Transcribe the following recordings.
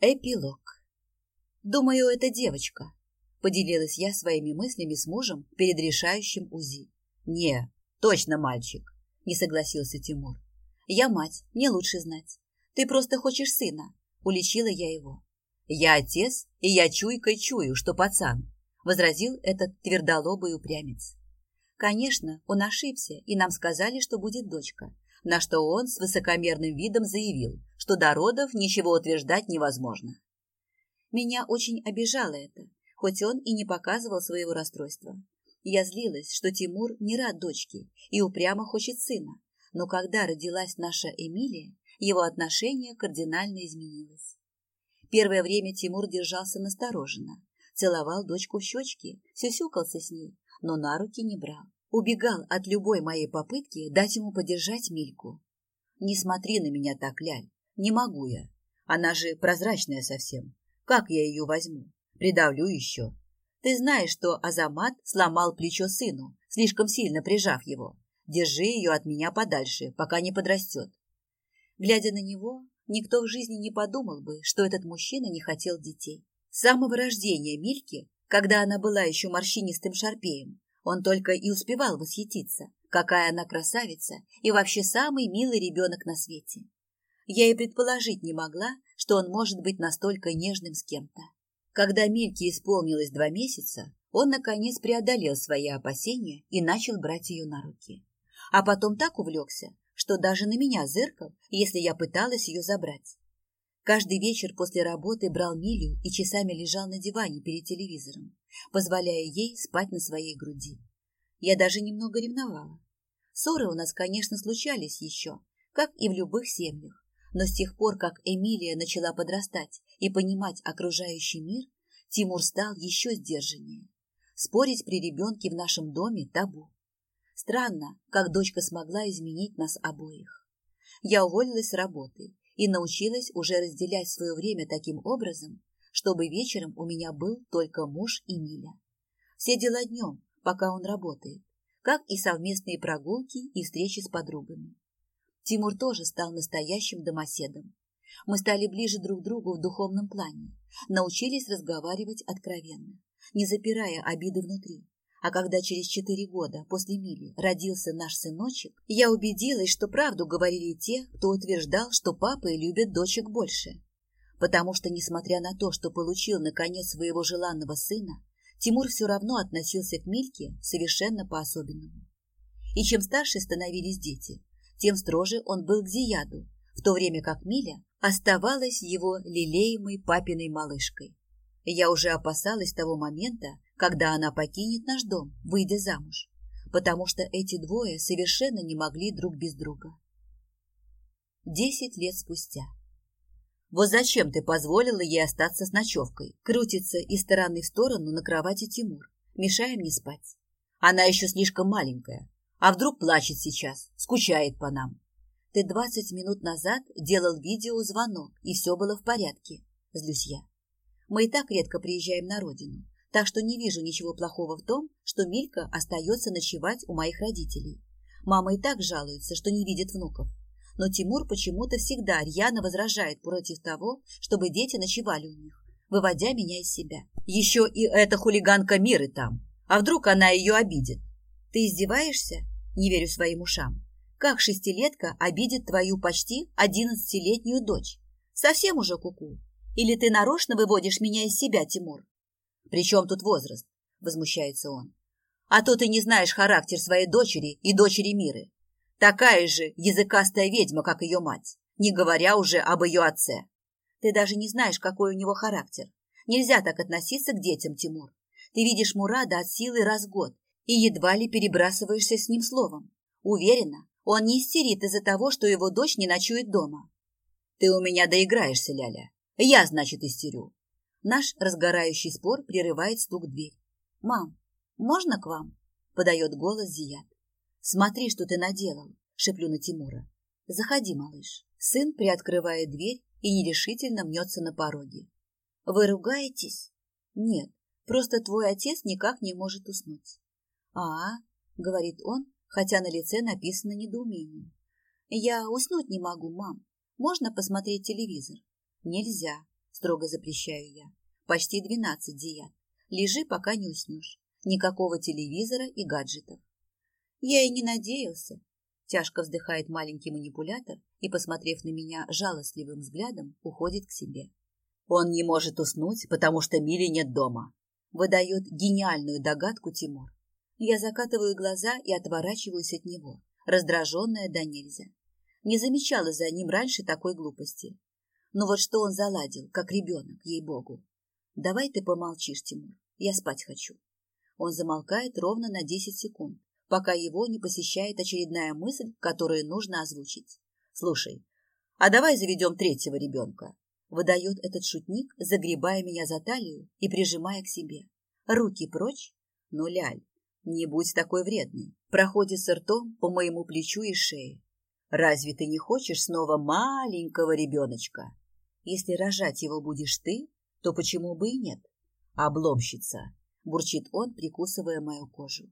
Эпилог. Думаю, это девочка. Поделилась я своими мыслями с мужем перед решающим УЗИ. Не, точно мальчик. Не согласился Тимур. Я мать, мне лучше знать. Ты просто хочешь сына. Уличила я его. Я отец, и я чуйкой чую, что пацан. Возразил этот твердолобый упрямец. Конечно, он ошибся, и нам сказали, что будет дочка на что он с высокомерным видом заявил, что до родов ничего утверждать невозможно. Меня очень обижало это, хоть он и не показывал своего расстройства. Я злилась, что Тимур не рад дочке и упрямо хочет сына, но когда родилась наша Эмилия, его отношение кардинально изменилось. Первое время Тимур держался настороженно, целовал дочку в щечки, сюсюкался с ней, но на руки не брал убегал от любой моей попытки дать ему подержать Мильку. «Не смотри на меня так, Ляль, не могу я. Она же прозрачная совсем. Как я ее возьму? Придавлю еще. Ты знаешь, что Азамат сломал плечо сыну, слишком сильно прижав его. Держи ее от меня подальше, пока не подрастет». Глядя на него, никто в жизни не подумал бы, что этот мужчина не хотел детей. С самого рождения Мильки, когда она была еще морщинистым шарпеем, он только и успевал восхититься. Какая она красавица и вообще самый милый ребенок на свете. Я и предположить не могла, что он может быть настолько нежным с кем-то. Когда Мильке исполнилось два месяца, он, наконец, преодолел свои опасения и начал брать ее на руки. А потом так увлекся, что даже на меня зыркал, если я пыталась ее забрать. Каждый вечер после работы брал Милю и часами лежал на диване перед телевизором, позволяя ей спать на своей груди. Я даже немного ревновала. Ссоры у нас, конечно, случались еще, как и в любых семьях. Но с тех пор, как Эмилия начала подрастать и понимать окружающий мир, Тимур стал еще сдержаннее. Спорить при ребенке в нашем доме – табу. Странно, как дочка смогла изменить нас обоих. Я уволилась с работы и научилась уже разделять свое время таким образом, чтобы вечером у меня был только муж и Миля. Все дела днем, пока он работает, как и совместные прогулки и встречи с подругами. Тимур тоже стал настоящим домоседом. Мы стали ближе друг к другу в духовном плане, научились разговаривать откровенно, не запирая обиды внутри, а когда через четыре года после Мили родился наш сыночек, я убедилась, что правду говорили те, кто утверждал, что папы любят дочек больше. Потому что, несмотря на то, что получил наконец своего желанного сына, Тимур все равно относился к Мильке совершенно по-особенному. И чем старше становились дети, тем строже он был к Зияду, в то время как Миля оставалась его лелеемой папиной малышкой. Я уже опасалась того момента, когда она покинет наш дом, выйдя замуж, потому что эти двое совершенно не могли друг без друга. Десять лет спустя. Вот зачем ты позволила ей остаться с ночевкой, крутиться из стороны в сторону на кровати Тимур, мешая мне спать? Она еще слишком маленькая, а вдруг плачет сейчас, скучает по нам. Ты двадцать минут назад делал видеозвонок, и все было в порядке, злюсь я. Мы и так редко приезжаем на родину, так что не вижу ничего плохого в том, что Милька остается ночевать у моих родителей. Мама и так жалуется, что не видит внуков. Но Тимур почему-то всегда рьяно возражает против того, чтобы дети ночевали у них, выводя меня из себя. Еще и эта хулиганка Миры там. А вдруг она ее обидит? Ты издеваешься? Не верю своим ушам. Как шестилетка обидит твою почти одиннадцатилетнюю дочь? Совсем уже куку. -ку. Или ты нарочно выводишь меня из себя, Тимур? Причем тут возраст? Возмущается он. А то ты не знаешь характер своей дочери и дочери Миры. Такая же языкастая ведьма, как ее мать, не говоря уже об ее отце. Ты даже не знаешь, какой у него характер. Нельзя так относиться к детям, Тимур. Ты видишь Мурада от силы раз в год и едва ли перебрасываешься с ним словом. Уверена, он не истерит из-за того, что его дочь не ночует дома. Ты у меня доиграешься, Ляля. Я, значит, истерю. Наш разгорающий спор прерывает стук в дверь. «Мам, можно к вам?» – подает голос Зият. «Смотри, что ты наделал», – шеплю на Тимура. «Заходи, малыш». Сын приоткрывает дверь и нерешительно мнется на пороге. «Вы ругаетесь?» «Нет, просто твой отец никак не может уснуть». А, – говорит он, хотя на лице написано недоумение. «Я уснуть не могу, мам. Можно посмотреть телевизор?» Нельзя, строго запрещаю я. Почти двенадцать, Диан. Лежи, пока не уснешь. Никакого телевизора и гаджетов. Я и не надеялся. Тяжко вздыхает маленький манипулятор и, посмотрев на меня жалостливым взглядом, уходит к себе. Он не может уснуть, потому что Мили нет дома. Выдает гениальную догадку Тимур. Я закатываю глаза и отворачиваюсь от него, раздраженная до нельзя. Не замечала за ним раньше такой глупости. Ну вот что он заладил, как ребенок, ей-богу. Давай ты помолчишь, Тимур, я спать хочу. Он замолкает ровно на 10 секунд, пока его не посещает очередная мысль, которую нужно озвучить. Слушай, а давай заведем третьего ребенка. Выдает этот шутник, загребая меня за талию и прижимая к себе. Руки прочь, но ляль, не будь такой вредной. Проходит с ртом по моему плечу и шее. Разве ты не хочешь снова маленького ребеночка? Если рожать его будешь ты, то почему бы и нет? Обломщица, бурчит он, прикусывая мою кожу.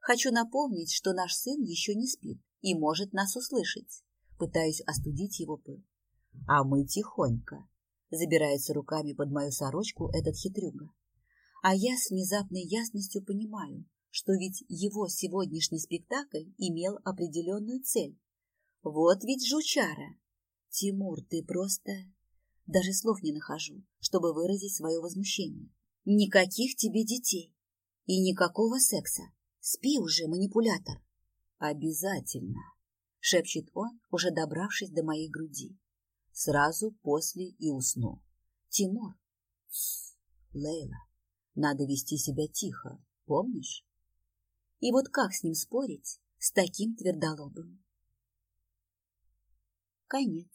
Хочу напомнить, что наш сын еще не спит и может нас услышать. Пытаюсь остудить его пыл. А мы тихонько. Забирается руками под мою сорочку этот хитрюга. А я с внезапной ясностью понимаю, что ведь его сегодняшний спектакль имел определенную цель. Вот ведь жучара. Тимур, ты просто... Даже слов не нахожу, чтобы выразить свое возмущение. Никаких тебе детей. И никакого секса. Спи уже, манипулятор. Обязательно, шепчет он, уже добравшись до моей груди. Сразу после и усну. Тимур. Тс, Лейла, надо вести себя тихо, помнишь? И вот как с ним спорить, с таким твердолобым? Конец.